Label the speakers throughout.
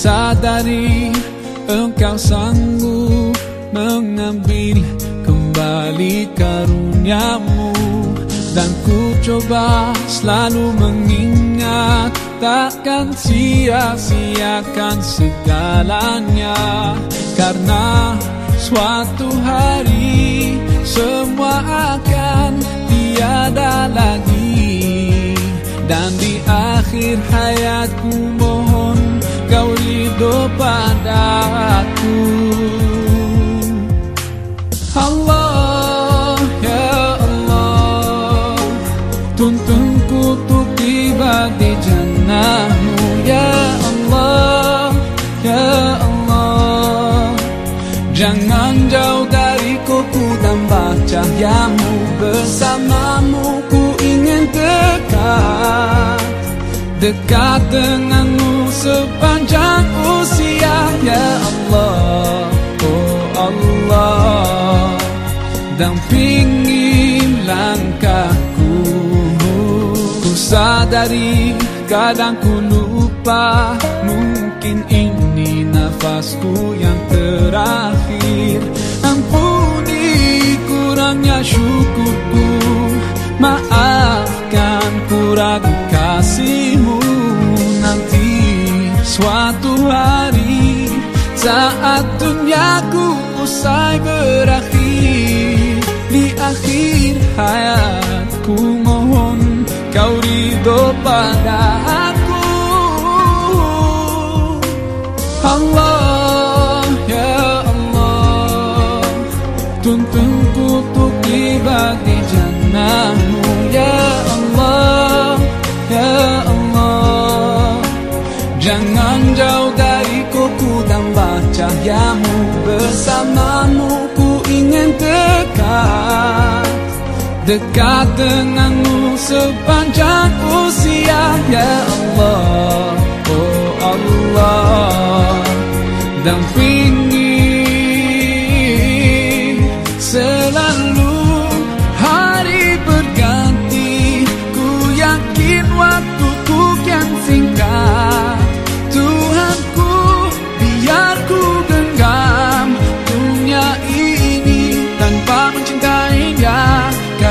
Speaker 1: Sadari engkau sanggup mengambil kembali karuniamu. Dan ku coba selalu mengingat Takkan sia-siakan segalanya. Karena suatu hari semua akan tiada lagi. Dan di akhir hayatku padaku Allah, ya Allah, Tuntunku untuk tiba di jannahmu. Ya Allah ya Allah, Jangan jauh dariku ku tambah cahayamu Bersamamu ku ingin dekat Dekat denganmu. Sepanjang usia Ya Allah, oh Allah. Dampingi langkahku. Ku sadari kadang ku lupa Mungkin ini nafasku yang terakhir. Ampuni kurangnya syukurku Maafkan ku ragu kasihmu suatu hari Saat duniaku usai berakhir Di akhir hayatku mohon Kau ridho pada aku. Allah ya Allah Tuntunku untuk tiba di jannahmu cahayamu Bersamamu ku ingin dekat. Dekat denganmu sepanjang usia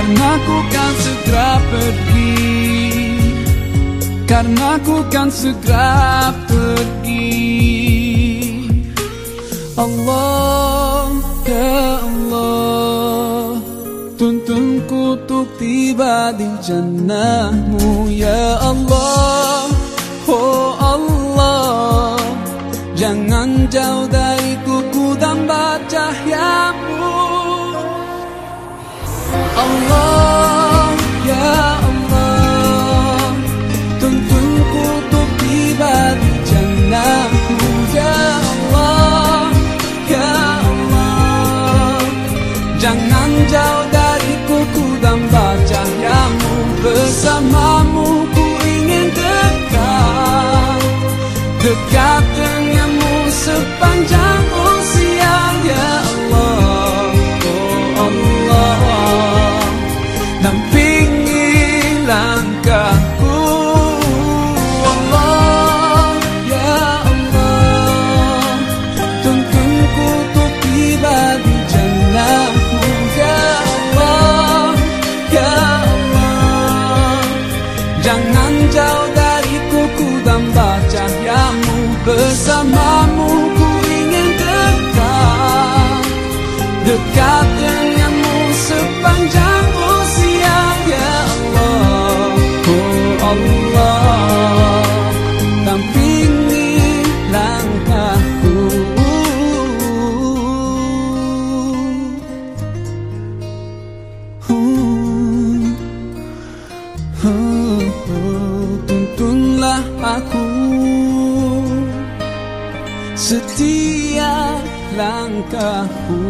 Speaker 1: Karena ku kan segera pergi. Karena ku kan segera pergi. Allah ya Allah Tuntunku untuk tiba di jannahmu Allah Tuntunlah aku. Setiap langkahku